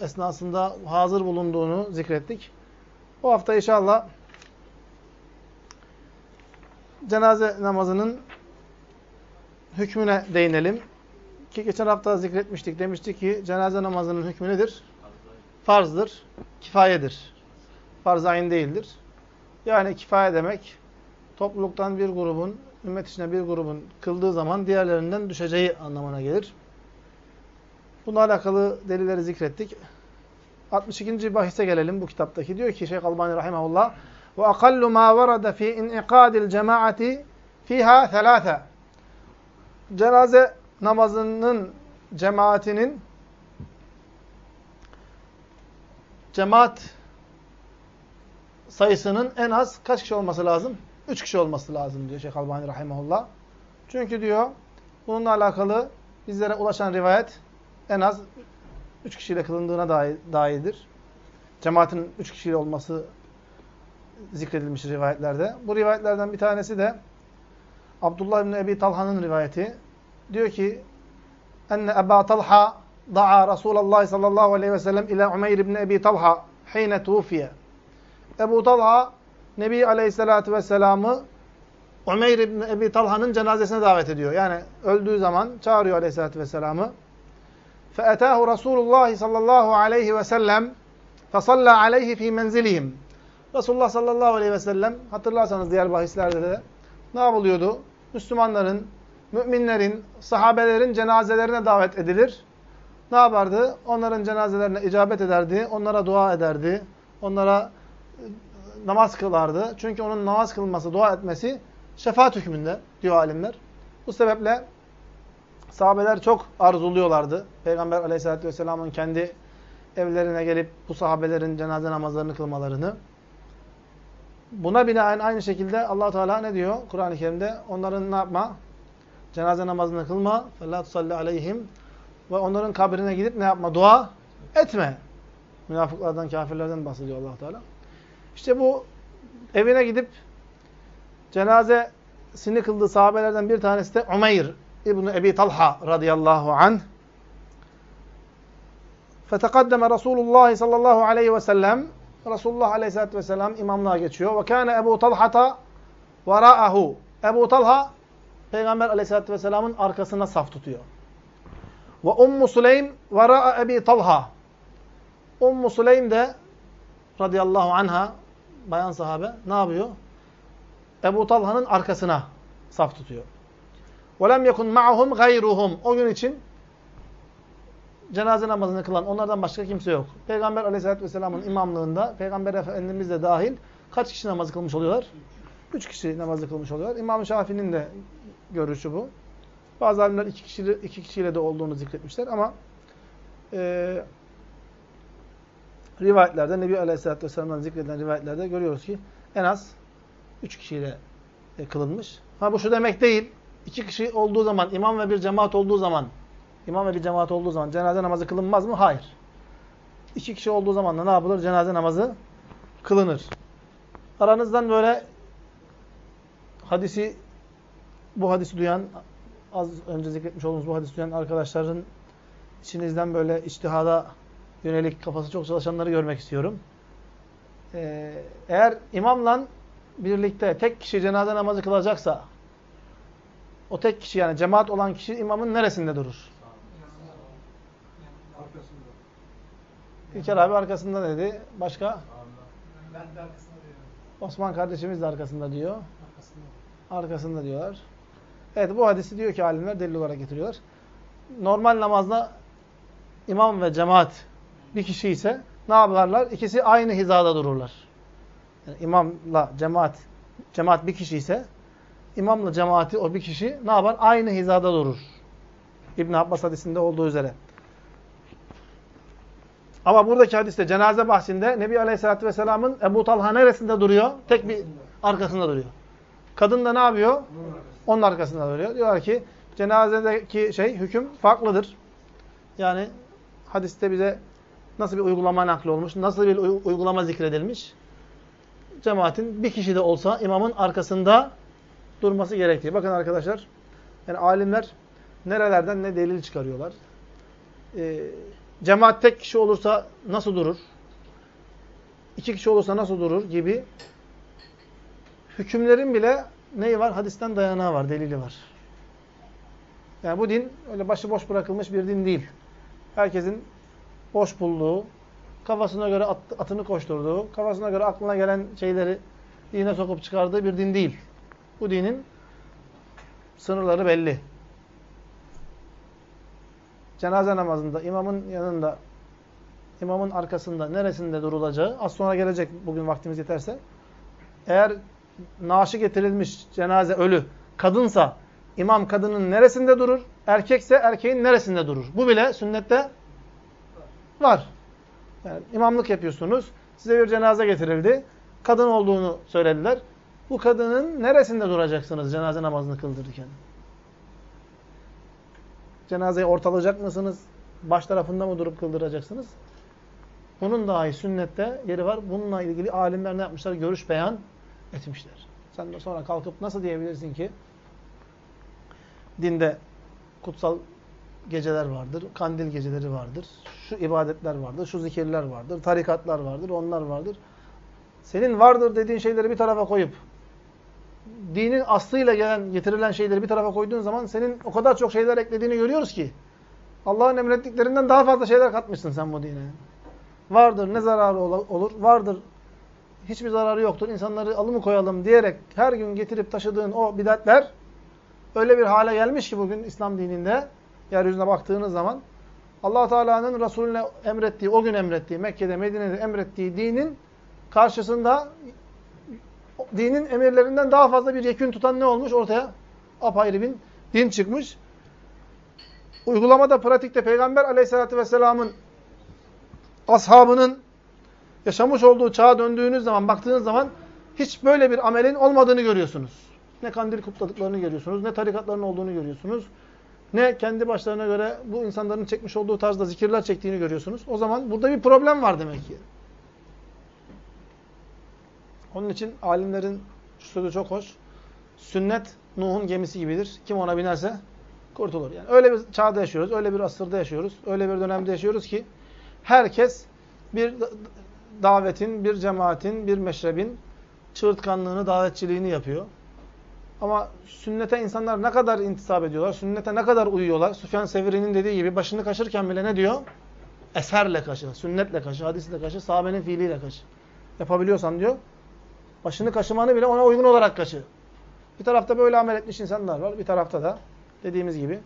esnasında hazır bulunduğunu zikrettik. Bu hafta inşallah cenaze namazının hükmüne değinelim. Ki geçen hafta zikretmiştik. Demiştik ki cenaze namazının hükmü nedir? Farzdır, kifayedir. Farz ayın değildir. Yani kifaye demek topluluktan bir grubun, ümmet içinde bir grubun kıldığı zaman diğerlerinden düşeceği anlamına gelir. Bununla alakalı delilleri zikrettik. 62. bahise gelelim bu kitaptaki. Diyor ki Şeyh Albani rahimehullah ve akallu ma varada fi in'iqadil cemaati fiha thalatha. Cenaze namazının cemaatinin cemaat sayısının en az kaç kişi olması lazım? Üç kişi olması lazım diyor Şeyh Albani Rahimahullah. Çünkü diyor bununla alakalı bizlere ulaşan rivayet en az üç kişiyle kılındığına dairdir. Cemaatin üç kişiyle olması zikredilmiş rivayetlerde. Bu rivayetlerden bir tanesi de Abdullah bin Ebi Talha'nın rivayeti. Diyor ki enne Eba Talha da'a Resulullah sallallahu aleyhi ve sellem ila Umeyr bin Ebi Talha hine tufiye. Ebu Talha Nebi Aleyhisselatü Vesselam'ı Umeyr ibn Ebi Talha'nın cenazesine davet ediyor. Yani öldüğü zaman çağırıyor Aleyhisselatü Vesselam'ı. فَاَتَاهُ رَسُولُ اللّٰهِ sallallahu aleyhi ve sellem فَصَلَّى عَلَيْهِ ف۪ي مَنْزِلِهِمْ Resulullah sallallahu aleyhi ve sellem hatırlarsanız diğer bahislerde de ne yapılıyordu? Müslümanların, müminlerin, sahabelerin cenazelerine davet edilir. Ne yapardı? Onların cenazelerine icabet ederdi, onlara dua ederdi, onlara namaz kılardı. Çünkü onun namaz kılması, dua etmesi şefaat hükmünde diyor alimler. Bu sebeple sahabeler çok arzuluyorlardı. Peygamber aleyhissalatü vesselamın kendi evlerine gelip bu sahabelerin cenaze namazlarını kılmalarını. Buna binaen aynı şekilde allah Teala ne diyor Kur'an-ı Kerim'de? Onların ne yapma? Cenaze namazını kılma. فَلَا تُصَلِّ عَلَيْهِمْ Ve onların kabrine gidip ne yapma? Dua etme. Münafıklardan, kafirlerden bahsediyor allah Teala. İşte bu evine gidip cenazesini kıldığı sahabelerden bir tanesi de Umeyr İbni Ebi Talha radıyallahu anh. Feteqaddeme Resulullah sallallahu aleyhi ve sellem Resulullah aleyhissalatü vesselam imamlığa geçiyor. Ve kâne Ebu Talhata vara'ahu. Ebu Talha Peygamber aleyhissalatü vesselamın arkasına saf tutuyor. Ve Ummu Süleym vera'a Ebi Talha. Ummu Süleym de radıyallahu anha bayan sahabe ne yapıyor? Ebu Talha'nın arkasına saf tutuyor. وَلَمْ يَكُنْ مَعَهُمْ غَيْرُهُمْ O gün için cenaze namazını kılan onlardan başka kimse yok. Peygamber aleyhissalatü vesselamın imamlığında, Peygamber Efendimiz de dahil kaç kişi namazı kılmış oluyorlar? Üç kişi namazı kılmış oluyorlar. İmam Şafii'nin de görüşü bu. Bazı alimler iki, kişiyle, iki kişiyle de olduğunu zikretmişler ama e, rivayetlerde, Nebi Aleyhisselatü Vesselam'dan zikredilen rivayetlerde görüyoruz ki en az üç kişiyle e, kılınmış. Ha bu şu demek değil. İki kişi olduğu zaman, imam ve bir cemaat olduğu zaman, imam ve bir cemaat olduğu zaman cenaze namazı kılınmaz mı? Hayır. İki kişi olduğu zaman da ne yapılır? Cenaze namazı kılınır. Aranızdan böyle hadisi, bu hadisi duyan, az önce zikretmiş olduğumuz bu hadisi duyan arkadaşların içinizden böyle içtihada yönelik kafası çok çalışanları görmek istiyorum. Ee, eğer imamla birlikte tek kişi cenaze namazı kılacaksa o tek kişi yani cemaat olan kişi imamın neresinde durur? İlker abi arkasında dedi. Başka? Ben de arkasında diyorum. Osman kardeşimiz de arkasında diyor. Arkasında. Arkasında diyorlar. Evet bu hadisi diyor ki alimler delil olarak getiriyorlar. Normal namazda imam ve cemaat bir kişi ise ne yaparlar? İkisi aynı hizada dururlar. Yani imamla cemaat cemaat bir kişi ise imamla cemaati o bir kişi ne yapar? Aynı hizada durur. İbn Abbas hadisinde olduğu üzere. Ama buradaki hadiste cenaze bahsinde Nebi Aleyhisselatü Vesselam'ın Ebu Talha neresinde duruyor? Tek bir arkasında duruyor. Kadın da ne yapıyor? Onun arkasında duruyor. Diyorlar ki cenazedeki şey hüküm farklıdır. Yani hadiste bize nasıl bir uygulama nakli olmuş, nasıl bir uygulama zikredilmiş? Cemaatin bir kişi de olsa imamın arkasında durması gerektiği. Bakın arkadaşlar, yani alimler nerelerden ne delil çıkarıyorlar. Ee, cemaat tek kişi olursa nasıl durur? İki kişi olursa nasıl durur gibi hükümlerin bile neyi var? Hadisten dayanağı var, delili var. Yani bu din öyle başıboş bırakılmış bir din değil. Herkesin boş bulduğu, kafasına göre at, atını koşturduğu, kafasına göre aklına gelen şeyleri dine sokup çıkardığı bir din değil. Bu dinin sınırları belli. Cenaze namazında imamın yanında, imamın arkasında neresinde durulacağı az sonra gelecek bugün vaktimiz yeterse. Eğer naaşı getirilmiş cenaze ölü kadınsa imam kadının neresinde durur? Erkekse erkeğin neresinde durur? Bu bile sünnette var. Yani imamlık yapıyorsunuz. Size bir cenaze getirildi. Kadın olduğunu söylediler. Bu kadının neresinde duracaksınız cenaze namazını kıldırırken? Cenazeyi ortalayacak mısınız? Baş tarafında mı durup kıldıracaksınız? Bunun dahi sünnette yeri var. Bununla ilgili alimler ne yapmışlar? Görüş beyan etmişler. Sen de sonra kalkıp nasıl diyebilirsin ki dinde kutsal geceler vardır, kandil geceleri vardır, şu ibadetler vardır, şu zikirler vardır, tarikatlar vardır, onlar vardır. Senin vardır dediğin şeyleri bir tarafa koyup dinin aslıyla gelen, getirilen şeyleri bir tarafa koyduğun zaman senin o kadar çok şeyler eklediğini görüyoruz ki Allah'ın emrettiklerinden daha fazla şeyler katmışsın sen bu dine. Vardır ne zararı olur, vardır. Hiçbir zararı yoktur, insanları alımı koyalım diyerek her gün getirip taşıdığın o bidatler öyle bir hale gelmiş ki bugün İslam dininde yeryüzüne baktığınız zaman allah Teala'nın Resulüne emrettiği, o gün emrettiği, Mekke'de, Medine'de emrettiği dinin karşısında dinin emirlerinden daha fazla bir yekün tutan ne olmuş? Ortaya apayrı bir din çıkmış. Uygulamada, pratikte Peygamber aleyhissalatü vesselamın ashabının yaşamış olduğu çağa döndüğünüz zaman, baktığınız zaman hiç böyle bir amelin olmadığını görüyorsunuz. Ne kandil kutladıklarını görüyorsunuz, ne tarikatların olduğunu görüyorsunuz. Ne kendi başlarına göre bu insanların çekmiş olduğu tarzda zikirler çektiğini görüyorsunuz. O zaman burada bir problem var demek ki. Onun için alimlerin şu sözü çok hoş. Sünnet Nuh'un gemisi gibidir. Kim ona binerse kurtulur. Yani öyle bir çağda yaşıyoruz, öyle bir asırda yaşıyoruz, öyle bir dönemde yaşıyoruz ki herkes bir davetin, bir cemaatin, bir meşrebin çığırtkanlığını, davetçiliğini yapıyor. Ama sünnete insanlar ne kadar intisap ediyorlar, sünnete ne kadar uyuyorlar. Süfyan Sevri'nin dediği gibi başını kaşırken bile ne diyor? Eserle kaşı, sünnetle kaşı, hadisle kaşı, sahabenin fiiliyle kaşı. Yapabiliyorsan diyor, başını kaşımanı bile ona uygun olarak kaşı. Bir tarafta böyle amel etmiş insanlar var, bir tarafta da dediğimiz gibi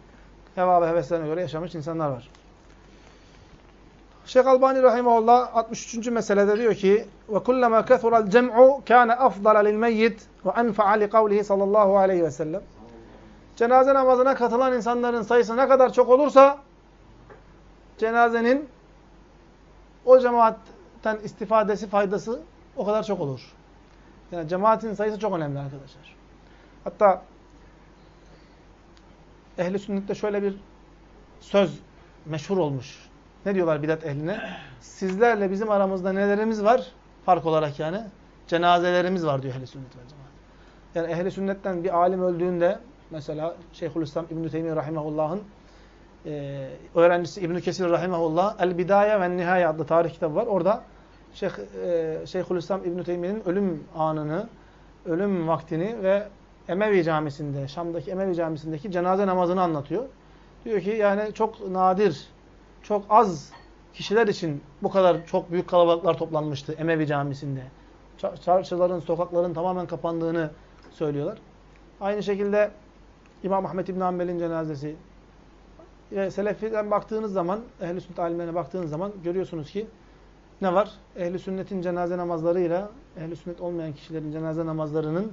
heva ve heveslerine göre yaşamış insanlar var. Şeyh Albani rahimehullah 63. meselede diyor ki ve kullama kasural cem'u kana afdala lil meyyit ve enfa'a li kavlihi sallallahu aleyhi ve sellem. Cenaze namazına katılan insanların sayısı ne kadar çok olursa cenazenin o cemaatten istifadesi, faydası o kadar çok olur. Yani cemaatin sayısı çok önemli arkadaşlar. Hatta ehli sünnette şöyle bir söz meşhur olmuş. Ne diyorlar bidat ehline? Sizlerle bizim aramızda nelerimiz var? Fark olarak yani. Cenazelerimiz var diyor ehli sünnet ve cemaat. Yani ehli sünnetten bir alim öldüğünde mesela Şeyhülislam İbn-i Teymiye Rahimahullah'ın e, öğrencisi İbn-i Kesir Rahimahullah El Bidaye ve Nihaye adlı tarih kitabı var. Orada Şeyh, e, Şeyhülislam İbn-i ölüm anını, ölüm vaktini ve Emevi camisinde, Şam'daki Emevi camisindeki cenaze namazını anlatıyor. Diyor ki yani çok nadir çok az kişiler için bu kadar çok büyük kalabalıklar toplanmıştı Emevi Camisi'nde. Çarşıların, sokakların tamamen kapandığını söylüyorlar. Aynı şekilde İmam Ahmet İbn Hanbel'in cenazesi. Selefi'den baktığınız zaman, ehl-i sünnet alimlerine baktığınız zaman görüyorsunuz ki ne var? Ehl-i sünnetin cenaze namazlarıyla ehl-i sünnet olmayan kişilerin cenaze namazlarının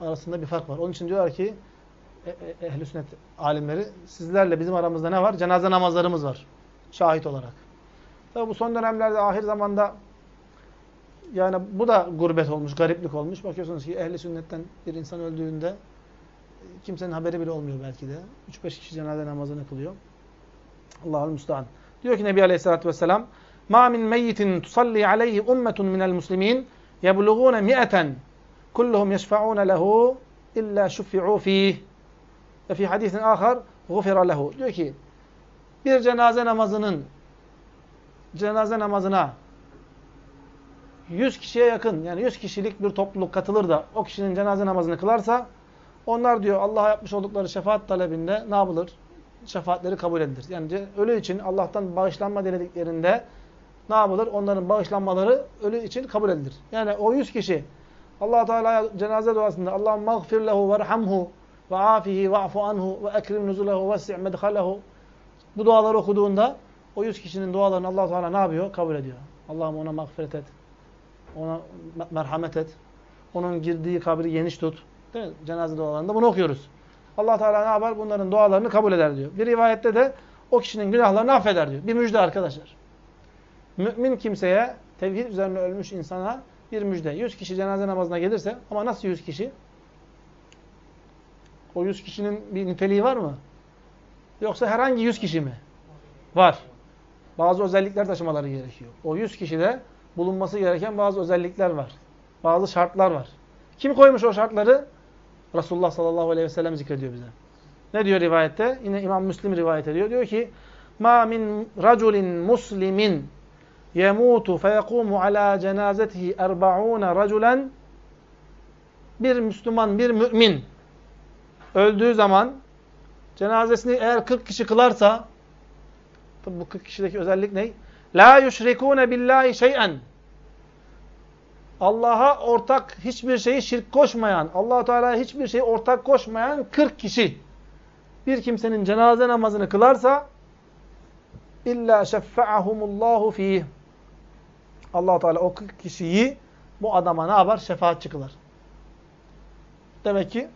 arasında bir fark var. Onun için diyorlar ki e, e, ehl-i sünnet alimleri sizlerle bizim aramızda ne var? Cenaze namazlarımız var şahit olarak. Tabi bu son dönemlerde ahir zamanda yani bu da gurbet olmuş, gariplik olmuş. Bakıyorsunuz ki ehli sünnetten bir insan öldüğünde kimsenin haberi bile olmuyor belki de. 3-5 kişi cenaze namazını kılıyor. Allah'ul müstahane. Diyor ki Nebi Aleyhisselatü Vesselam مَا مِنْ مَيِّتٍ تُصَلِّي عَلَيْهِ اُمَّةٌ مِنَ الْمُسْلِمِينَ يَبْلُغُونَ مِئَةً كُلُّهُمْ يَشْفَعُونَ لَهُ اِلَّا شُفِّعُوا ف۪يهِ ve fi hadisin ahar gufira lehu. Diyor ki bir cenaze namazının cenaze namazına 100 kişiye yakın yani 100 kişilik bir topluluk katılır da o kişinin cenaze namazını kılarsa onlar diyor Allah'a yapmış oldukları şefaat talebinde ne yapılır? Şefaatleri kabul edilir. Yani ölü için Allah'tan bağışlanma dilediklerinde ne yapılır? Onların bağışlanmaları ölü için kabul edilir. Yani o 100 kişi Allah Teala cenaze duasında Allah'ım mağfir lehu verhamhu ve afihi ve'fu anhu ve ekrim nuzulehu ve medhalehu bu duaları okuduğunda o 100 kişinin dualarını Allah Teala ne yapıyor? Kabul ediyor. Allah'ım ona mağfiret et. Ona merhamet et. Onun girdiği kabri geniş tut. Değil mi? Cenaze dualarında bunu okuyoruz. Allah Teala ne yapar? Bunların dualarını kabul eder diyor. Bir rivayette de o kişinin günahlarını affeder diyor. Bir müjde arkadaşlar. Mümin kimseye, tevhid üzerine ölmüş insana bir müjde. 100 kişi cenaze namazına gelirse ama nasıl 100 kişi? O 100 kişinin bir niteliği var mı? Yoksa herhangi 100 kişi mi? Var. Bazı özellikler taşımaları gerekiyor. O 100 kişide bulunması gereken bazı özellikler var. Bazı şartlar var. Kim koymuş o şartları? Resulullah sallallahu aleyhi ve sellem zikrediyor bize. Ne diyor rivayette? Yine İmam Müslim rivayet ediyor. Diyor ki: "Ma min raculin muslimin yemutu feyekumu ala cenazetihi 40 raculen" Bir Müslüman, bir mümin öldüğü zaman cenazesini eğer 40 kişi kılarsa tabi bu 40 kişideki özellik ne? La yüşrikûne billahi şey'en Allah'a ortak hiçbir şeyi şirk koşmayan, allah Teala'ya hiçbir şeyi ortak koşmayan 40 kişi bir kimsenin cenaze namazını kılarsa illa şeffa'ahumullahu fih. Allah Teala o 40 kişiyi bu adama ne yapar? Şefaatçi kılar. Demek ki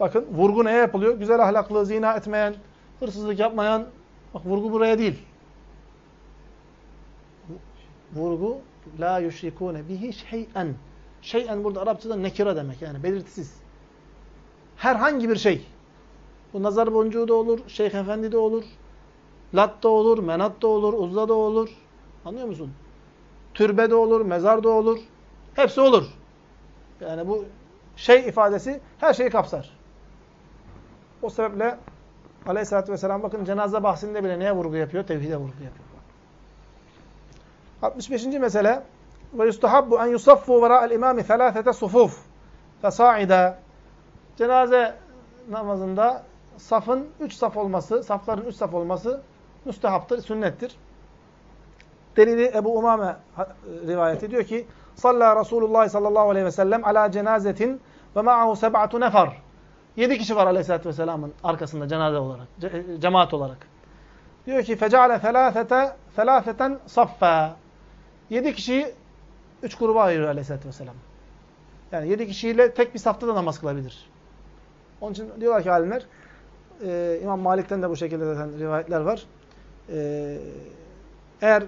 bakın vurgu neye yapılıyor? Güzel ahlaklı, zina etmeyen, hırsızlık yapmayan. Bak vurgu buraya değil. Vurgu La yüşrikûne bihi şey'en. Şey'en burada Arapçada nekira demek yani belirtisiz. Herhangi bir şey. Bu nazar boncuğu da olur, şeyh efendi de olur, lat da olur, menat da olur, uzla da olur. Anlıyor musun? Türbe de olur, mezar da olur. Hepsi olur. Yani bu şey ifadesi her şeyi kapsar. O sebeple Aleyhisselatü Vesselam bakın cenaze bahsinde bile neye vurgu yapıyor? Tevhide vurgu yapıyor. 65. mesele ve yustahabbu en yusaffu vera'el imami thalâthete sufuf fesâida cenaze namazında safın üç saf olması, safların üç saf olması müstehaptır, sünnettir. Delili Ebu Umame rivayet ediyor ki Salla Resulullah sallallahu aleyhi ve sellem ala cenazetin ve ma'ahu seb'atu nefer. Yedi kişi var aleyhissalatü vesselamın arkasında cenaze olarak, cemaat olarak. Diyor ki fecale felâfete felâfeten saffa. Yedi kişiyi üç gruba ayırıyor aleyhissalatü vesselam. Yani yedi kişiyle tek bir safta da namaz kılabilir. Onun için diyorlar ki alimler, e, İmam Malik'ten de bu şekilde zaten rivayetler var. E, eğer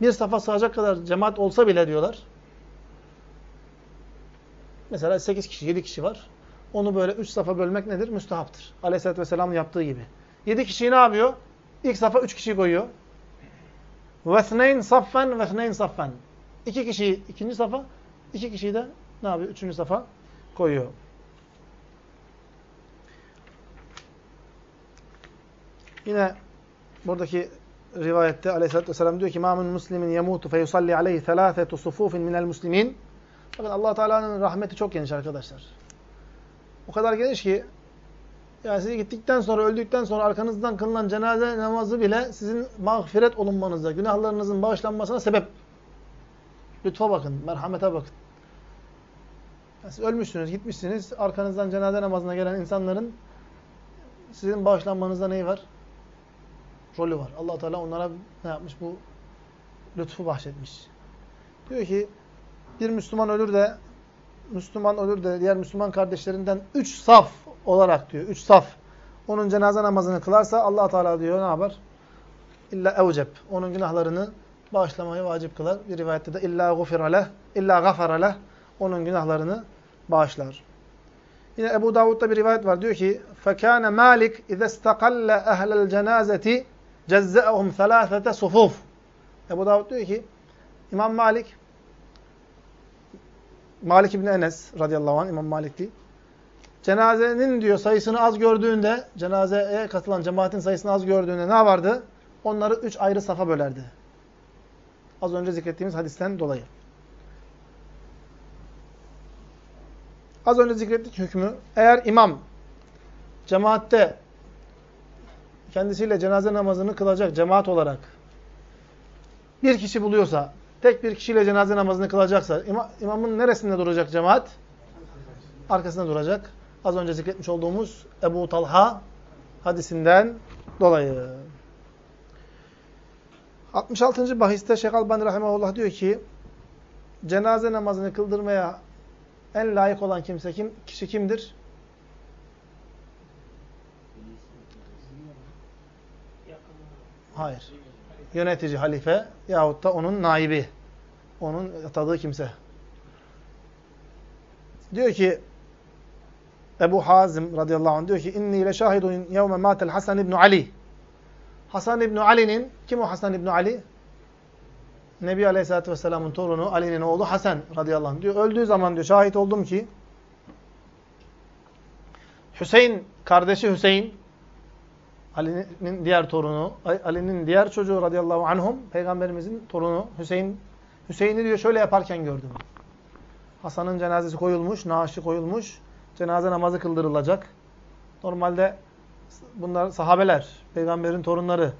bir safa sığacak kadar cemaat olsa bile diyorlar. Mesela 8 kişi, 7 kişi var. Onu böyle 3 safa bölmek nedir? Müstehaptır. Aleyhisselatü Vesselam'ın yaptığı gibi. 7 kişiyi ne yapıyor? İlk safa 3 kişiyi koyuyor. Vesneyn saffen, vesneyn saffen. 2 kişiyi ikinci safa, 2 iki kişiyi de ne yapıyor? Üçüncü safa koyuyor. Yine buradaki rivayette aleyhissalatü vesselam diyor ki مَا مِنْ مُسْلِمٍ يَمُوتُ فَيُصَلِّ عَلَيْهِ ثَلَاثَةُ صُفُوفٍ مِنَ الْمُسْلِمِينَ Bakın allah Teala'nın rahmeti çok geniş arkadaşlar. O kadar geniş ki yani siz gittikten sonra, öldükten sonra arkanızdan kılınan cenaze namazı bile sizin mağfiret olunmanıza, günahlarınızın bağışlanmasına sebep. Lütfa bakın, merhamete bakın. Yani siz ölmüşsünüz, gitmişsiniz. Arkanızdan cenaze namazına gelen insanların sizin bağışlanmanızda neyi var? Rolü var. allah Teala onlara ne yapmış? Bu lütfu bahşetmiş. Diyor ki, bir Müslüman ölür de Müslüman ölür de diğer Müslüman kardeşlerinden üç saf olarak diyor. Üç saf. Onun cenaze namazını kılarsa allah Teala diyor ne yapar? İlla evceb. Onun günahlarını bağışlamayı vacip kılar. Bir rivayette de illa gufira leh, illa gafara leh. Onun günahlarını bağışlar. Yine Ebu Davud'da bir rivayet var. Diyor ki فَكَانَ مَالِكْ اِذَا اسْتَقَلَّ اَهْلَ الْجَنَازَةِ Cezze'ehum selâsete sufuf. Ebu Davud diyor ki İmam Malik Malik İbni Enes radıyallahu anh İmam Malik değil. Cenazenin diyor sayısını az gördüğünde cenazeye katılan cemaatin sayısını az gördüğünde ne vardı? Onları üç ayrı safa bölerdi. Az önce zikrettiğimiz hadisten dolayı. Az önce zikrettik hükmü. Eğer imam cemaatte kendisiyle cenaze namazını kılacak cemaat olarak bir kişi buluyorsa, tek bir kişiyle cenaze namazını kılacaksa ima, imamın neresinde duracak cemaat? Arkasında duracak. Az önce zikretmiş olduğumuz Ebu Talha hadisinden dolayı. 66. bahiste Şeyh Albani Rahimahullah diyor ki cenaze namazını kıldırmaya en layık olan kimse kim? Kişi kimdir? Hayır. Yönetici, halife yahut da onun naibi. Onun atadığı kimse. Diyor ki Ebu Hazim radıyallahu anh diyor ki inni le şahidun yevme matel Hasan ibn Ali. Hasan ibn Ali'nin kim o Hasan ibn Ali? Nebi Aleyhisselatü Vesselam'ın torunu Ali'nin oğlu Hasan radıyallahu anh diyor. Öldüğü zaman diyor şahit oldum ki Hüseyin kardeşi Hüseyin Ali'nin diğer torunu, Ali'nin diğer çocuğu radıyallahu anhum, peygamberimizin torunu Hüseyin Hüseyin'i diyor şöyle yaparken gördüm. Hasan'ın cenazesi koyulmuş, naaşı koyulmuş, cenaze namazı kıldırılacak. Normalde bunlar sahabeler, peygamberin torunları.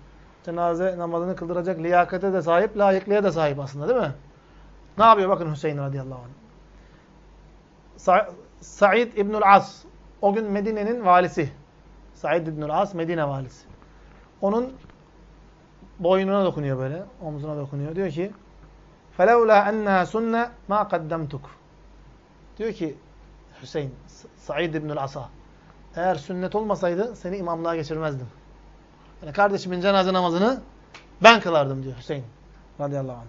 Cenaze namazını kıldıracak liyakate de sahip, layıklığa da sahip aslında değil mi? Ne yapıyor bakın Hüseyin radıyallahu anh. Sa Said İbnül As, o gün Medine'nin valisi. Said İbnül As, Medine valisi. Onun boynuna dokunuyor böyle, omzuna dokunuyor. Diyor ki, فَلَوْلَا اَنَّا سُنَّ مَا قَدَّمْتُكُ Diyor ki Hüseyin, Said İbnül As'a, eğer sünnet olmasaydı seni imamlığa geçirmezdim. Yani kardeşimin cenaze namazını ben kılardım diyor Hüseyin radıyallahu anh.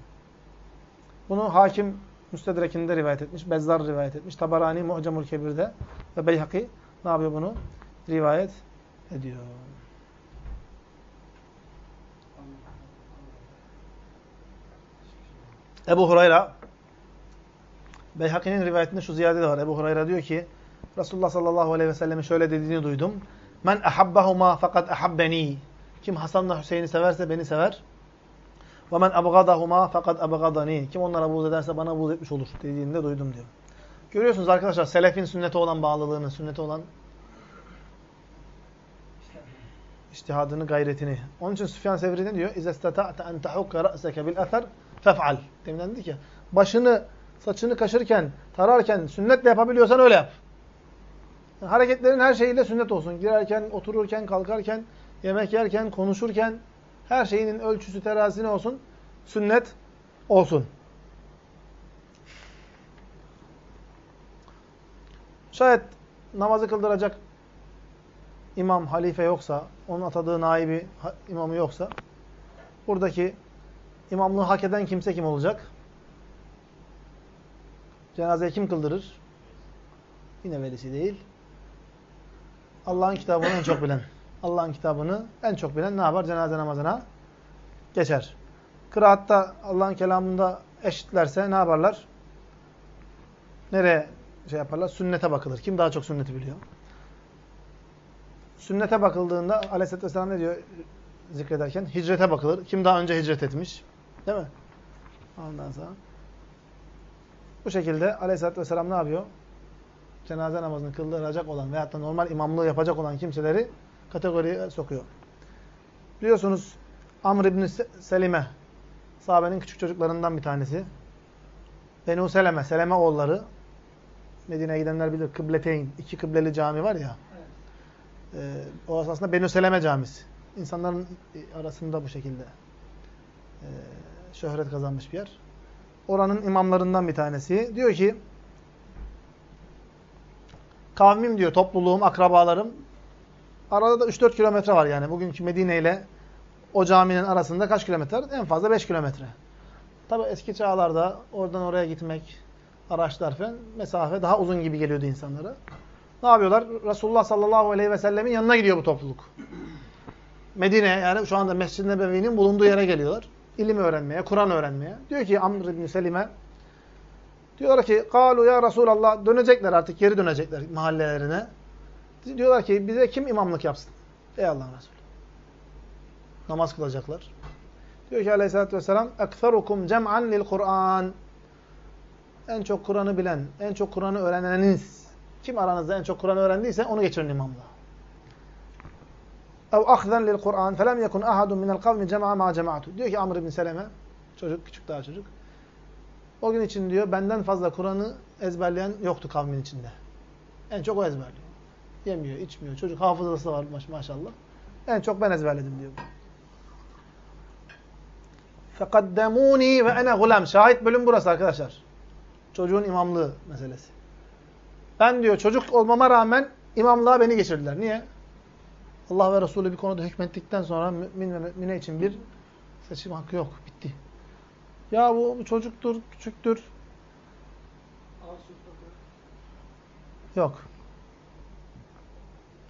Bunu hakim Müstedrek'inde rivayet etmiş, Bezzar rivayet etmiş, Tabarani Mu'camul Kebir'de ve Beyhaki ne yapıyor bunu? Rivayet ediyor. Ebu Hurayra Beyhaki'nin rivayetinde şu ziyade de var. Ebu Hurayra diyor ki Resulullah sallallahu aleyhi ve sellem'in şöyle dediğini duydum. Men ahabbahuma fakat ahabbeni. Kim Hasan'la Hüseyin'i severse beni sever. Ve men abgadahuma fakat abgadani. Kim onlara buğz ederse bana buğz etmiş olur dediğini de duydum diyor. Görüyorsunuz arkadaşlar selefin sünnete olan bağlılığını, sünnete olan İçtihadını, gayretini. Onun için Süfyan Sevri ne diyor? اِذَا اسْتَتَعْتَ اَنْ تَحُكَّ رَأْسَكَ بِالْأَثَرِ فَفْعَلْ Deminden dedik ya. Başını, saçını kaşırken, tararken sünnetle yapabiliyorsan öyle yap. Yani hareketlerin her şeyiyle sünnet olsun. Girerken, otururken, kalkarken, yemek yerken, konuşurken her şeyinin ölçüsü, terazisi ne olsun? Sünnet olsun. Şayet namazı kıldıracak imam, halife yoksa, onun atadığı naibi imamı yoksa, buradaki imamlığı hak eden kimse kim olacak? Cenazeyi kim kıldırır? Yine velisi değil. Allah'ın kitabını en çok bilen. Allah'ın kitabını en çok bilen ne yapar? Cenaze namazına geçer. Kıraatta Allah'ın kelamında eşitlerse ne yaparlar? Nereye şey yaparlar? Sünnete bakılır. Kim daha çok sünneti biliyor? Sünnete bakıldığında Aleyhisselatü Vesselam ne diyor zikrederken? Hicrete bakılır. Kim daha önce hicret etmiş? Değil mi? Ondan sonra. Bu şekilde Aleyhisselatü Vesselam ne yapıyor? Cenaze namazını kıldıracak olan veyahut da normal imamlığı yapacak olan kimseleri kategoriye sokuyor. Biliyorsunuz Amr İbni Selime sahabenin küçük çocuklarından bir tanesi. Benu Seleme, Seleme oğulları Medine'ye gidenler bilir. Kıbleteyn, iki kıbleli cami var ya. Ee, o aslında Benu Seleme camisi. İnsanların arasında bu şekilde e, şöhret kazanmış bir yer. Oranın imamlarından bir tanesi. Diyor ki kavmim diyor, topluluğum, akrabalarım arada da 3-4 kilometre var yani. Bugünkü Medine ile o caminin arasında kaç kilometre? En fazla 5 kilometre. Tabi eski çağlarda oradan oraya gitmek, araçlar falan mesafe daha uzun gibi geliyordu insanlara ne yapıyorlar? Resulullah sallallahu aleyhi ve sellemin yanına gidiyor bu topluluk. Medine yani şu anda Mescid-i Nebevi'nin bulunduğu yere geliyorlar. İlim öğrenmeye, Kur'an öğrenmeye. Diyor ki Amr ibn Selim'e diyorlar ki "Kalu ya Resulallah" dönecekler artık geri dönecekler mahallelerine. Diyorlar ki bize kim imamlık yapsın? Ey Allah'ın Resulü. Namaz kılacaklar. Diyor ki Aleyhisselatü vesselam "Ekserukum cem'an lil Kur'an." En çok Kur'an'ı bilen, en çok Kur'an'ı öğreneniz kim aranızda en çok Kur'an öğrendiyse onu geçirin imamla. Ev ahzen lil Kur'an felem yekun ahadun minel kavmi cema'a ma cema'tu. Diyor ki Amr ibn Seleme, çocuk küçük daha çocuk. O gün için diyor benden fazla Kur'an'ı ezberleyen yoktu kavmin içinde. En çok o ezberliyor. Yemiyor, içmiyor. Çocuk hafızası var ma maşallah. En çok ben ezberledim diyor. Fekaddemuni ve ene gulem. Şahit bölüm burası arkadaşlar. Çocuğun imamlığı meselesi. Ben diyor çocuk olmama rağmen imamlığa beni geçirdiler. Niye? Allah ve Resulü bir konuda hükmettikten sonra mümin ve mümine için bir seçim hakkı yok. Bitti. Ya bu, çocuktur, küçüktür. Yok.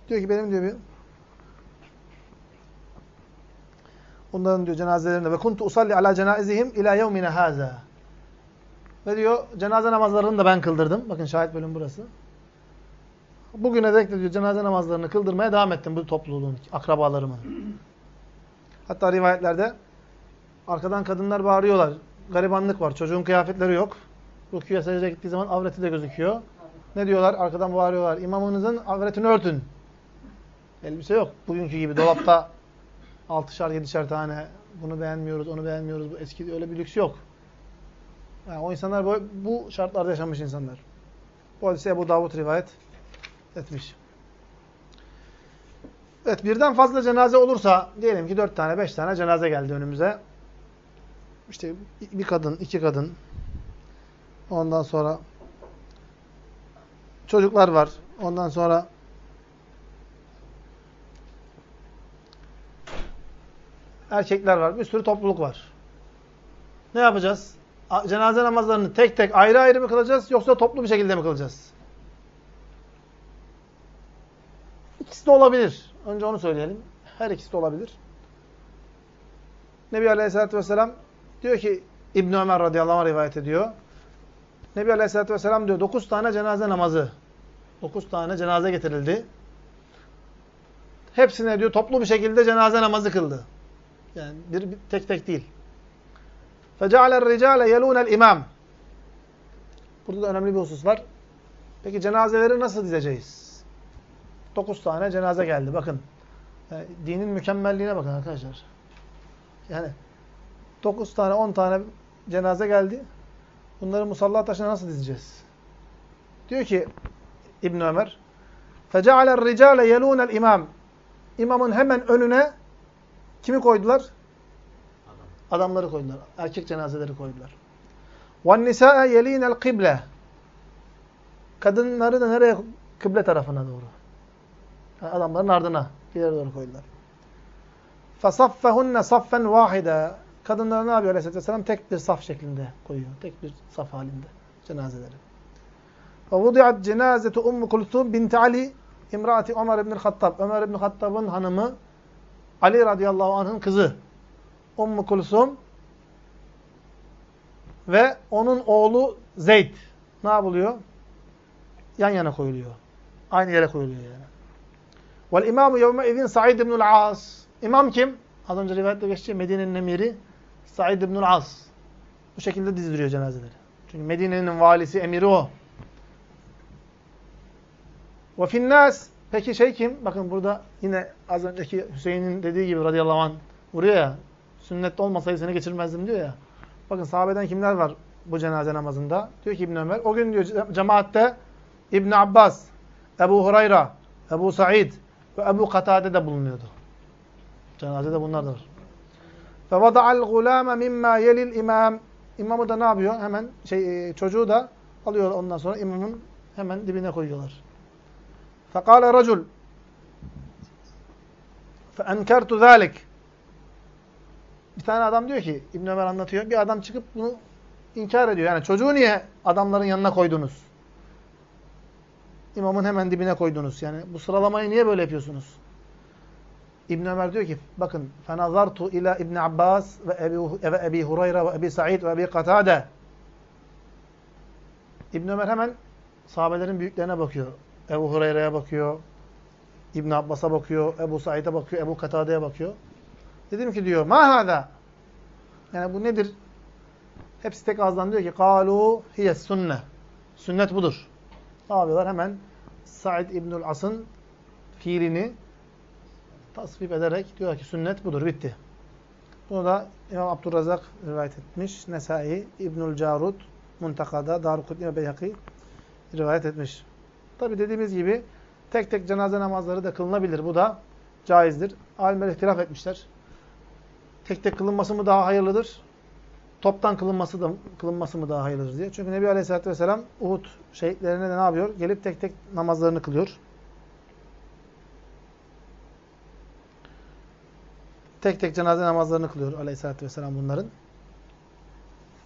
Diyor ki benim diyor bir Bunların diyor cenazelerinde ve kuntu usalli ala cenaizihim ila yevmine haza. Ve diyor cenaze namazlarını da ben kıldırdım. Bakın şahit bölüm burası. Bugüne dek de diyor cenaze namazlarını kıldırmaya devam ettim bu topluluğun, akrabalarımın. Hatta rivayetlerde arkadan kadınlar bağırıyorlar. Garibanlık var. Çocuğun kıyafetleri yok. Rüküye secdeye gittiği zaman avreti de gözüküyor. Ne diyorlar? Arkadan bağırıyorlar. İmamınızın avretini örtün. Elbise yok. Bugünkü gibi dolapta altışar yedişer tane bunu beğenmiyoruz, onu beğenmiyoruz. Bu eski öyle bir lüks yok. Yani o insanlar bu, bu şartlarda yaşamış insanlar. Bu hadise Ebu Davud rivayet etmiş. Evet birden fazla cenaze olursa diyelim ki dört tane, beş tane cenaze geldi önümüze. İşte bir kadın, iki kadın. Ondan sonra çocuklar var. Ondan sonra erkekler var. Bir sürü topluluk var. Ne yapacağız? Cenaze namazlarını tek tek ayrı ayrı mı kılacağız yoksa toplu bir şekilde mi kılacağız? İkisi de olabilir. Önce onu söyleyelim. Her ikisi de olabilir. Nebi Aleyhisselatü Vesselam diyor ki İbn Ömer radıyallahu anh rivayet ediyor. Nebi Aleyhisselatü Vesselam diyor 9 tane cenaze namazı 9 tane cenaze getirildi. Hepsine diyor toplu bir şekilde cenaze namazı kıldı. Yani bir, bir tek tek değil. فَجَعَلَ الرِّجَالَ يَلُونَ الْاِمَامِ Burada da önemli bir husus var. Peki cenazeleri nasıl dizeceğiz? 9 tane cenaze geldi. Bakın. Yani dinin mükemmelliğine bakın arkadaşlar. Yani 9 tane 10 tane cenaze geldi. Bunları musalla taşına nasıl dizeceğiz? Diyor ki İbn Ömer فَجَعَلَ الرِّجَالَ يَلُونَ الْاِمَامِ İmamın hemen önüne kimi koydular? Adamları koydular. Erkek cenazeleri koydular. وَالنِّسَاءَ يَل۪ينَ الْقِبْلَةِ Kadınları da nereye? Kıble tarafına doğru. Yani adamların ardına. İleri doğru koydular. فَصَفَّهُنَّ صَفًّا وَاحِدًا Kadınları ne yapıyor Aleyhisselatü Vesselam? Tek bir saf şeklinde koyuyor. Tek bir saf halinde cenazeleri. وَوُضِعَتْ جَنَازَةُ اُمُّ كُلْثُمْ بِنْتِ عَلِي İmraati Ömer ibn Hattab. Ömer ibn Hattab'ın hanımı Ali radıyallahu anh'ın kızı Ummu Kulsum ve onun oğlu Zeyd ne yapılıyor? Yan yana koyuluyor. Aynı yere koyuluyor yani. Vel imamu yevme izin Said ibnül As. İmam kim? Az önce rivayette geçti. Medine'nin emiri Said ibnül As. Bu şekilde dizdiriyor cenazeleri. Çünkü Medine'nin valisi, emiri o. Ve finnâs. Peki şey kim? Bakın burada yine az önceki Hüseyin'in dediği gibi radıyallahu anh vuruyor ya Sünnette olmasaydı seni geçirmezdim diyor ya. Bakın sahabeden kimler var bu cenaze namazında? Diyor ki İbn Ömer. O gün diyor cemaatte İbn Abbas, Ebu Hurayra, Ebu Said ve Ebu Katade de bulunuyordu. Cenazede bunlar da var. فَوَضَعَ الْغُلَامَ مِمَّا يَلِ imam. İmamı da ne yapıyor? Hemen şey çocuğu da alıyor ondan sonra imamın hemen dibine koyuyorlar. فَقَالَ رَجُلْ فَاَنْكَرْتُ ذَٰلِكِ bir tane adam diyor ki, İbn Ömer anlatıyor. Bir adam çıkıp bunu inkar ediyor. Yani çocuğu niye adamların yanına koydunuz? İmamın hemen dibine koydunuz. Yani bu sıralamayı niye böyle yapıyorsunuz? İbn Ömer diyor ki bakın fenazartu ila İbn Abbas ve Ebi, ve Ebi Hureyre ve Ebi Said ve Ebi Katade. İbn Ömer hemen sahabelerin büyüklerine bakıyor. Ebu Hureyre'ye bakıyor. İbn Abbas'a bakıyor, Ebu Said'e bakıyor, Ebu Katade'ye bakıyor. Dedim ki diyor mahada. Yani bu nedir? Hepsi tek ağızdan diyor ki kalu hiye sünne. Sünnet budur. Ne yapıyorlar? Hemen Said İbnül As'ın fiilini tasvip ederek diyor ki sünnet budur. Bitti. Bunu da İmam Abdurrazak rivayet etmiş. Nesai, İbnül Carut, Muntakada, Darukutni ve Beyhaki rivayet etmiş. Tabi dediğimiz gibi tek tek cenaze namazları da kılınabilir. Bu da caizdir. Alimler ihtilaf etmişler. Tek tek kılınması mı daha hayırlıdır? Toptan kılınması da kılınması mı daha hayırlıdır diye. Çünkü Nebi Aleyhisselatü Vesselam Uhud şehitlerine de ne yapıyor? Gelip tek tek namazlarını kılıyor. Tek tek cenaze namazlarını kılıyor Aleyhisselatü Vesselam bunların.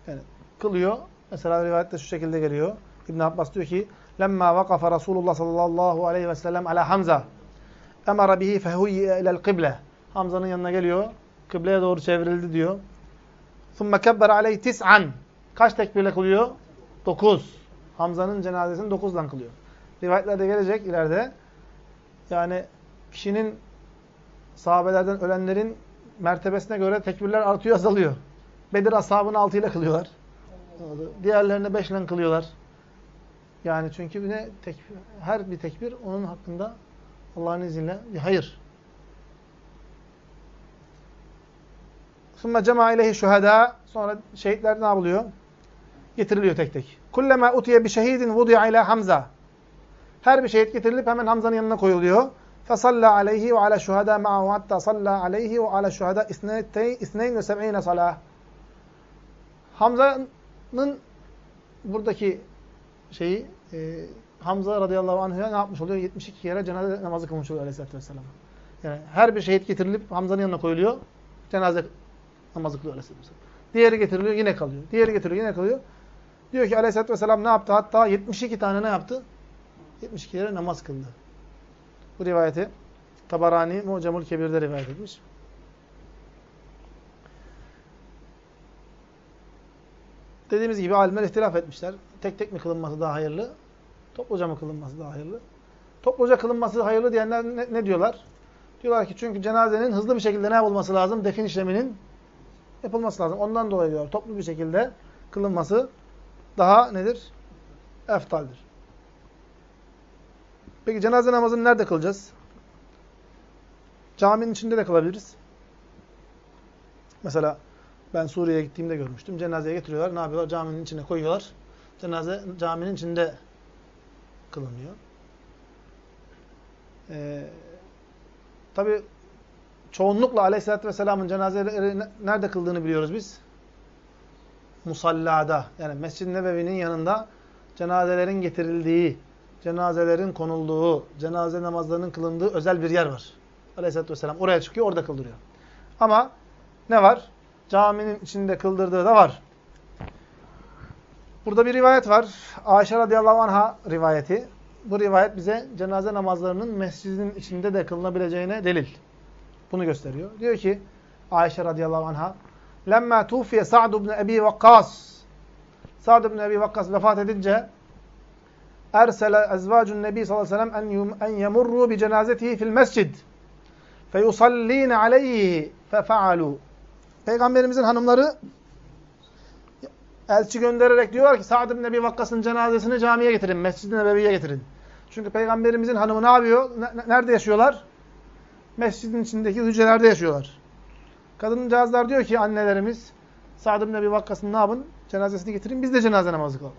Yani kılıyor. Mesela rivayette şu şekilde geliyor. İbn Abbas diyor ki: "Lemma vakafa Rasulullah sallallahu aleyhi ve sellem ala Hamza emara bihi fehuyye ila'l kıble." Hamza'nın yanına geliyor. Kıbleye doğru çevrildi diyor. ثُمَّ كَبَّرَ عَلَيْهِ تِسْعًا Kaç tekbirle kılıyor? Dokuz. Hamza'nın cenazesini dokuzdan kılıyor. Rivayetlerde gelecek ileride. Yani kişinin sahabelerden ölenlerin mertebesine göre tekbirler artıyor, azalıyor. Bedir ashabını altı ile kılıyorlar. Diğerlerine beşle kılıyorlar. Yani çünkü ne tekbir, her bir tekbir onun hakkında Allah'ın izniyle bir hayır. ثُمَّ جَمَعَ اِلَيْهِ شُهَدَى Sonra şehitler ne yapılıyor? Getiriliyor tek tek. كُلَّمَا اُتِيَ بِشَهِيدٍ وُضِعَ اِلَى Hamza. Her bir şehit getirilip hemen Hamza'nın yanına koyuluyor. فَصَلَّى عَلَيْهِ وَعَلَى شُهَدَى مَعَهُ حَتَّى صَلَّى عَلَيْهِ وَعَلَى شُهَدَى اِثْنَيْنِ وَسَبْعِينَ صَلَاةً Hamza'nın buradaki şeyi e, Hamza radıyallahu anh'a ne yapmış oluyor? 72 kere cenaze namazı kılmış oluyor aleyhissalatü vesselam. Yani her bir şehit getirilip Hamza'nın yanına koyuluyor. Cenaze namazı kılıyor aleyhissalatü. Diğeri getiriliyor yine kalıyor. Diğeri getiriliyor yine kalıyor. Diyor ki aleyhissalatü vesselam ne yaptı? Hatta 72 tane ne yaptı? 72 kere namaz kıldı. Bu rivayeti Tabarani Mucamul Kebir'de rivayet etmiş. Dediğimiz gibi alimler ihtilaf etmişler. Tek tek mi kılınması daha hayırlı? Topluca mı kılınması daha hayırlı? Topluca kılınması hayırlı diyenler ne, ne diyorlar? Diyorlar ki çünkü cenazenin hızlı bir şekilde ne yapılması lazım? Defin işleminin yapılması lazım. Ondan dolayı diyor toplu bir şekilde kılınması daha nedir? Eftaldir. Peki cenaze namazını nerede kılacağız? Caminin içinde de kılabiliriz. Mesela ben Suriye'ye gittiğimde görmüştüm. Cenazeye getiriyorlar. Ne yapıyorlar? Caminin içine koyuyorlar. Cenaze caminin içinde kılınıyor. Ee, Tabi çoğunlukla Aleyhisselatü Vesselam'ın cenazeleri nerede kıldığını biliyoruz biz. Musallada. Yani Mescid-i Nebevi'nin yanında cenazelerin getirildiği, cenazelerin konulduğu, cenaze namazlarının kılındığı özel bir yer var. Aleyhisselatü Vesselam oraya çıkıyor, orada kıldırıyor. Ama ne var? Caminin içinde kıldırdığı da var. Burada bir rivayet var. Ayşe radıyallahu anha rivayeti. Bu rivayet bize cenaze namazlarının mescidin içinde de kılınabileceğine delil. Bunu gösteriyor. Diyor ki Ayşe radıyallahu anha Lemma tufiye Sa'd ibn Ebi Vakkas Sa'd ibn Ebi Vakkas vefat edince ersele ezvacun nebi sallallahu aleyhi ve sellem en yemurru bi cenazetihi fil mescid feyusalline aleyhi fefa'alu Peygamberimizin hanımları elçi göndererek diyorlar ki Sa'd ibn Ebi Vakkas'ın cenazesini camiye getirin, Mescid-i getirin. Çünkü Peygamberimizin hanımı ne yapıyor? Nerede yaşıyorlar? Mescidin içindeki hücrelerde yaşıyorlar. Kadıncağızlar diyor ki annelerimiz Sa'd ibn Ebi Vakkas'ın ne yapın? Cenazesini getirin, biz de cenaze namazı kılalım.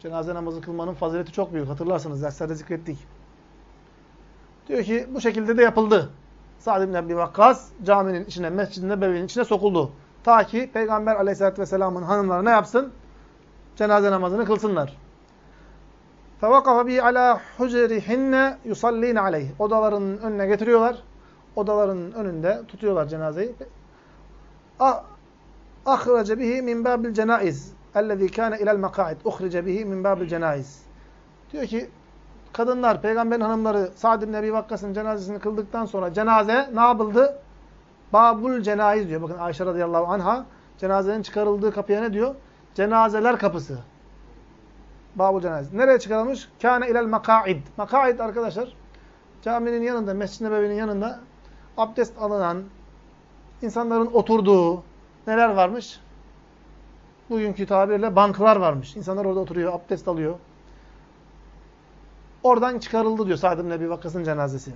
Cenaze namazı kılmanın fazileti çok büyük. Hatırlarsınız derslerde zikrettik. Diyor ki bu şekilde de yapıldı. Sa'd ibn Ebi Vakkas caminin içine, mescidin Nebevi'nin içine sokuldu. Ta ki Peygamber aleyhissalatü vesselamın hanımları ne yapsın? Cenaze namazını kılsınlar. فَوَقَفَ بِهِ عَلَى حُجَرِهِنَّ يُصَلِّينَ عَلَيْهِ Odalarının önüne getiriyorlar. Odalarının önünde tutuyorlar cenazeyi. اَخْرَجَ بِهِ مِنْ بَابِ الْجَنَائِزِ اَلَّذ۪ي كَانَ اِلَى الْمَقَائِدِ اُخْرِجَ بِهِ مِنْ بَابِ الْجَنَائِزِ Diyor ki kadınlar, peygamberin hanımları Sa'd ibn Ebi Vakkas'ın cenazesini kıldıktan sonra cenaze ne yapıldı? Babul cenayiz diyor. Bakın Ayşe radıyallahu anha cenazenin çıkarıldığı kapıya ne diyor? Cenazeler kapısı. Babul cenayiz. Nereye çıkarılmış? Kâne ilel makaid. Makaid arkadaşlar caminin yanında, Mescid-i Nebevi'nin yanında abdest alınan, insanların oturduğu, neler varmış? Bugünkü tabirle banklar varmış. İnsanlar orada oturuyor, abdest alıyor. Oradan çıkarıldı diyor Sa'd ibn Ebi Vakkas'ın cenazesi.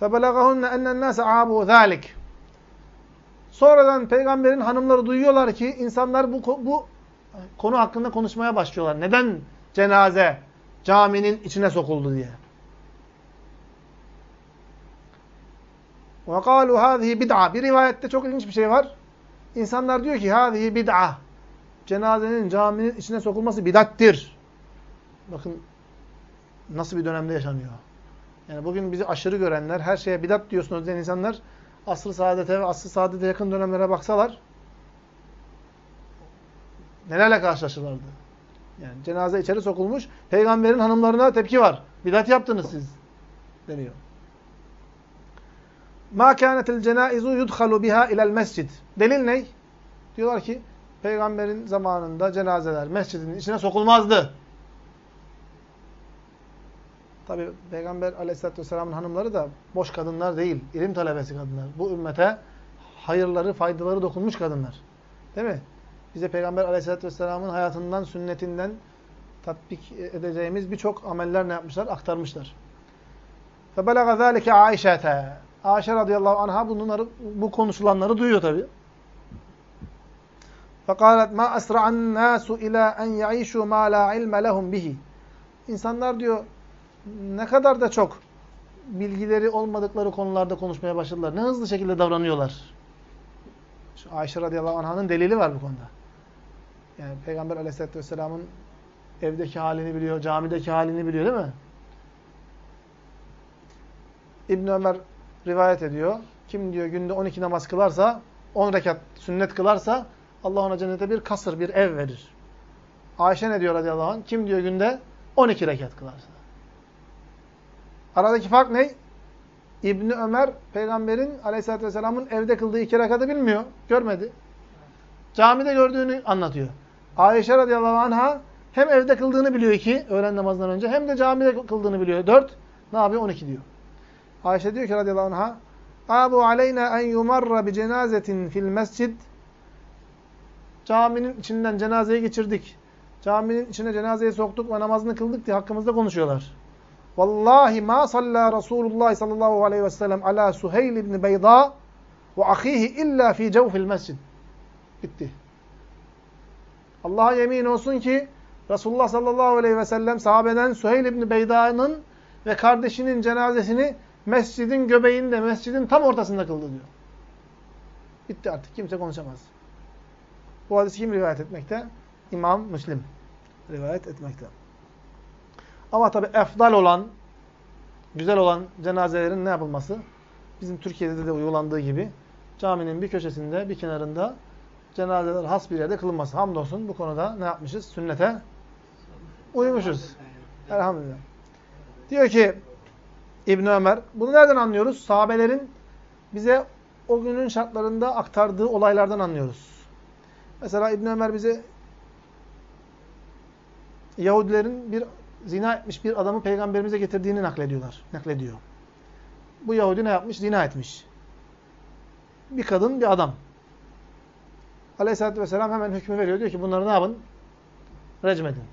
فَبَلَغَهُنَّ اَنَّ النَّاسَ عَابُوا ذَٰلِكِ Sonradan peygamberin hanımları duyuyorlar ki insanlar bu, bu konu hakkında konuşmaya başlıyorlar. Neden cenaze caminin içine sokuldu diye. وَقَالُوا هَذِهِ bid'a. Bir rivayette çok ilginç bir şey var. İnsanlar diyor ki هَذِهِ bid'a. Cenazenin caminin içine sokulması bidattir. Bakın nasıl bir dönemde yaşanıyor. Yani bugün bizi aşırı görenler, her şeye bidat diyorsunuz diyen insanlar asr-ı saadete ve asr-ı saadete yakın dönemlere baksalar nelerle karşılaşırlardı. Yani cenaze içeri sokulmuş, peygamberin hanımlarına tepki var. Bidat yaptınız siz deniyor. Ma kânetil cenaizu yudhalu biha ilel mescid. Delil ne? Diyorlar ki peygamberin zamanında cenazeler mescidin içine sokulmazdı. Tabi Peygamber aleyhissalatü vesselamın hanımları da boş kadınlar değil. ilim talebesi kadınlar. Bu ümmete hayırları, faydaları dokunmuş kadınlar. Değil mi? Bize Peygamber aleyhissalatü vesselamın hayatından, sünnetinden tatbik edeceğimiz birçok ameller ne yapmışlar? Aktarmışlar. فَبَلَغَ ذَٰلِكَ عَائِشَةً Ayşe radıyallahu anh'a bunları, bu konuşulanları duyuyor tabi. فَقَالَتْ مَا أَسْرَعَ النَّاسُ اِلَى اَنْ يَعِيشُوا مَا لَا عِلْمَ لَهُمْ بِهِ İnsanlar diyor ne kadar da çok bilgileri olmadıkları konularda konuşmaya başladılar. Ne hızlı şekilde davranıyorlar. Şu Ayşe radıyallahu anh'ın delili var bu konuda. Yani Peygamber aleyhissalatü vesselamın evdeki halini biliyor, camideki halini biliyor değil mi? İbn Ömer rivayet ediyor. Kim diyor günde 12 namaz kılarsa, 10 rekat sünnet kılarsa Allah ona cennete bir kasır, bir ev verir. Ayşe ne diyor radıyallahu anh? Kim diyor günde 12 rekat kılarsa. Aradaki fark ne? İbni Ömer peygamberin aleyhissalatü vesselamın evde kıldığı iki rekatı bilmiyor. Görmedi. Camide gördüğünü anlatıyor. Ayşe radıyallahu anh'a hem evde kıldığını biliyor ki öğlen namazından önce hem de camide kıldığını biliyor. Dört. Ne yapıyor? On iki diyor. Ayşe diyor ki radıyallahu anh'a Abu aleyna en yumarra bi cenazetin fil mescid Caminin içinden cenazeyi geçirdik. Caminin içine cenazeyi soktuk ve namazını kıldık diye hakkımızda konuşuyorlar. Vallahi ma salla Resulullah sallallahu aleyhi ve sellem ala Suheyl ibn Beyda ve ahihi illa fi cevfil mescid. Bitti. Allah'a yemin olsun ki Resulullah sallallahu aleyhi ve sellem sahabeden Suheyl ibn Beyda'nın ve kardeşinin cenazesini mescidin göbeğinde, mescidin tam ortasında kıldı diyor. Bitti artık. Kimse konuşamaz. Bu hadisi kim rivayet etmekte? İmam Müslim rivayet etmekte. Ama tabi efdal olan, güzel olan cenazelerin ne yapılması? Bizim Türkiye'de de uygulandığı gibi caminin bir köşesinde, bir kenarında cenazeler has bir yerde kılınması. Hamdolsun bu konuda ne yapmışız? Sünnete uymuşuz. Elhamdülillah. Diyor ki İbn Ömer, bunu nereden anlıyoruz? Sahabelerin bize o günün şartlarında aktardığı olaylardan anlıyoruz. Mesela İbn Ömer bize Yahudilerin bir zina etmiş bir adamı peygamberimize getirdiğini naklediyorlar. Naklediyor. Bu Yahudi ne yapmış? Zina etmiş. Bir kadın, bir adam. Aleyhisselatü Vesselam hemen hükmü veriyor. Diyor ki bunları ne yapın? Recm edin.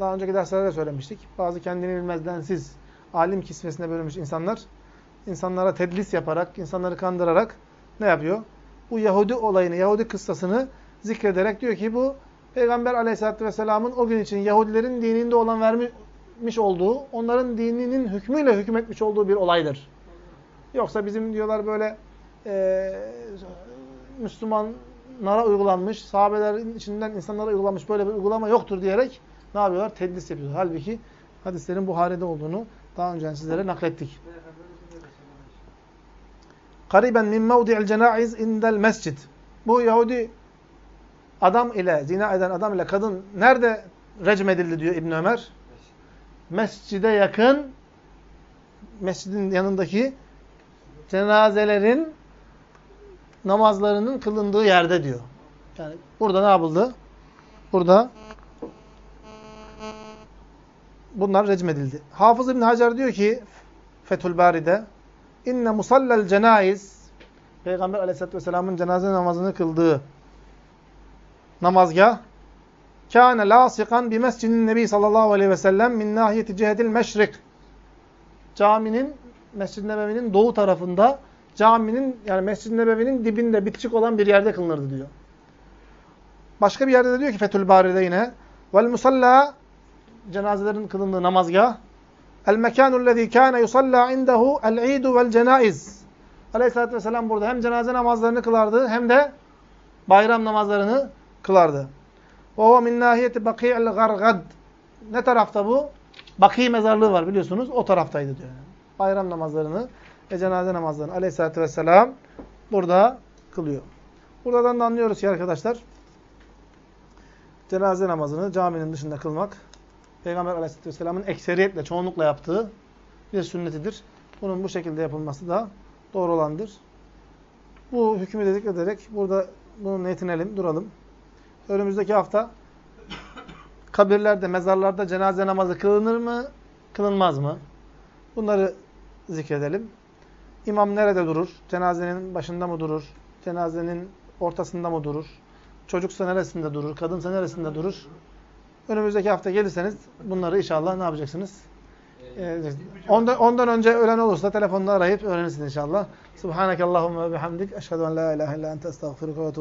Daha önceki derslerde de söylemiştik. Bazı kendini bilmezden siz alim kisvesine bölünmüş insanlar insanlara tedlis yaparak, insanları kandırarak ne yapıyor? Bu Yahudi olayını, Yahudi kıssasını zikrederek diyor ki bu Peygamber aleyhissalatü vesselamın o gün için Yahudilerin dininde olan vermiş olduğu, onların dininin hükmüyle hükmetmiş olduğu bir olaydır. Yoksa bizim diyorlar böyle e, Müslümanlara uygulanmış, sahabelerin içinden insanlara uygulanmış böyle bir uygulama yoktur diyerek ne yapıyorlar? Tedlis yapıyorlar. Halbuki hadislerin Buhari'de olduğunu daha önce sizlere naklettik. Kariben min mevdi'il cenaiz indel mescid. Bu Yahudi adam ile, zina eden adam ile kadın nerede recm edildi diyor İbn Ömer? Mescide yakın, mescidin yanındaki cenazelerin namazlarının kılındığı yerde diyor. Yani burada ne yapıldı? Burada bunlar recm edildi. Hafız İbn Hacer diyor ki Fethül Bari'de inne musallel cenaiz Peygamber aleyhissalatü vesselamın cenaze namazını kıldığı namazgah kâne lâsikan bi mescidin nebi sallallahu aleyhi ve sellem min nahiyeti cihetil meşrik caminin Mescid-i doğu tarafında caminin yani Mescid-i Nebevi'nin dibinde bitişik olan bir yerde kılınırdı diyor. Başka bir yerde de diyor ki Fethül Bari'de yine vel musalla cenazelerin kılındığı namazgah el mekânul lezî kâne yusallâ indehu el idu vel cenaiz Aleyhisselatü Vesselam burada hem cenaze namazlarını kılardı hem de bayram namazlarını kılardı. Ve huve min nâhiyeti bakî'il gargad Ne tarafta bu? Baki mezarlığı var biliyorsunuz. O taraftaydı diyor. Bayram namazlarını ve cenaze namazlarını Aleyhisselatü Vesselam burada kılıyor. Buradan da anlıyoruz ki arkadaşlar cenaze namazını caminin dışında kılmak Peygamber Aleyhisselatü Vesselam'ın ekseriyetle, çoğunlukla yaptığı bir sünnetidir. Bunun bu şekilde yapılması da doğru olandır. Bu hükmü de zikrederek burada bununla yetinelim, duralım. Önümüzdeki hafta kabirlerde, mezarlarda cenaze namazı kılınır mı, kılınmaz mı? Bunları zikredelim. İmam nerede durur? Cenazenin başında mı durur? Cenazenin ortasında mı durur? Çocuksa neresinde durur? Kadınsa neresinde durur? Önümüzdeki hafta gelirseniz bunları inşallah ne yapacaksınız? Ee, ondan, ondan önce ölen olursa telefonla arayıp öğrenirsiniz inşallah. Subhanakallahumma ve bihamdik. Eşhedü en la ilahe illa ente estağfiruka ve